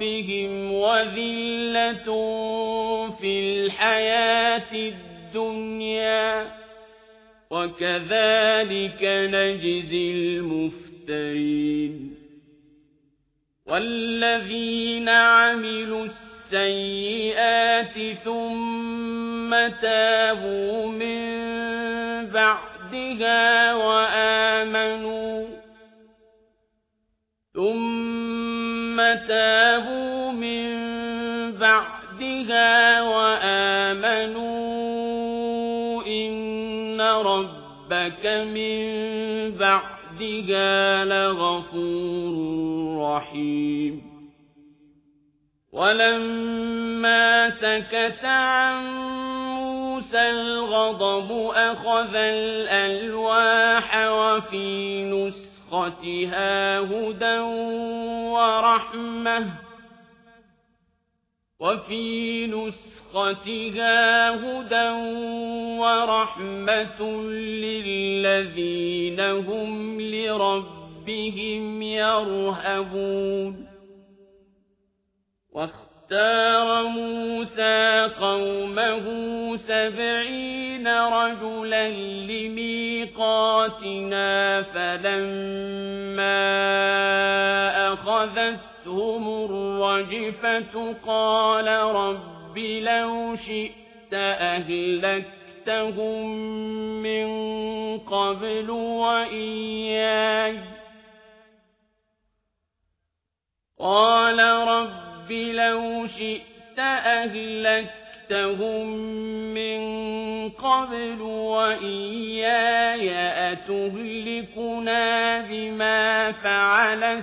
ربهم وذلة في الحياة الدنيا وكذلك نجزي المفترين والذين عملوا السيئات ثم تابوا من بعدها وآمنوا ثم تابوا بعدها وآمنوا إن ربك من بعدها لغفور رحيم. ولما سكت عن موسى الغضب أخذ الألواح وفي نسختها هدى ورحمة. وفي نسختها هدى ورحمة للذين هم لربهم يرهبون. واختار موسى قومه سبعين رجلا لميقاتنا فلما أخذتهم الرجفة قال رب لو شئت أهلكتهم من قبل وإياي. قال رب لو شئت أهلكتهم من قبل وإياي أتهلكنا بما فعل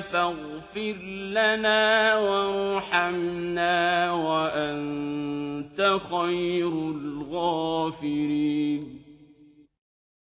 فاغفر لنا وارحمنا وأنت خير الغافرين.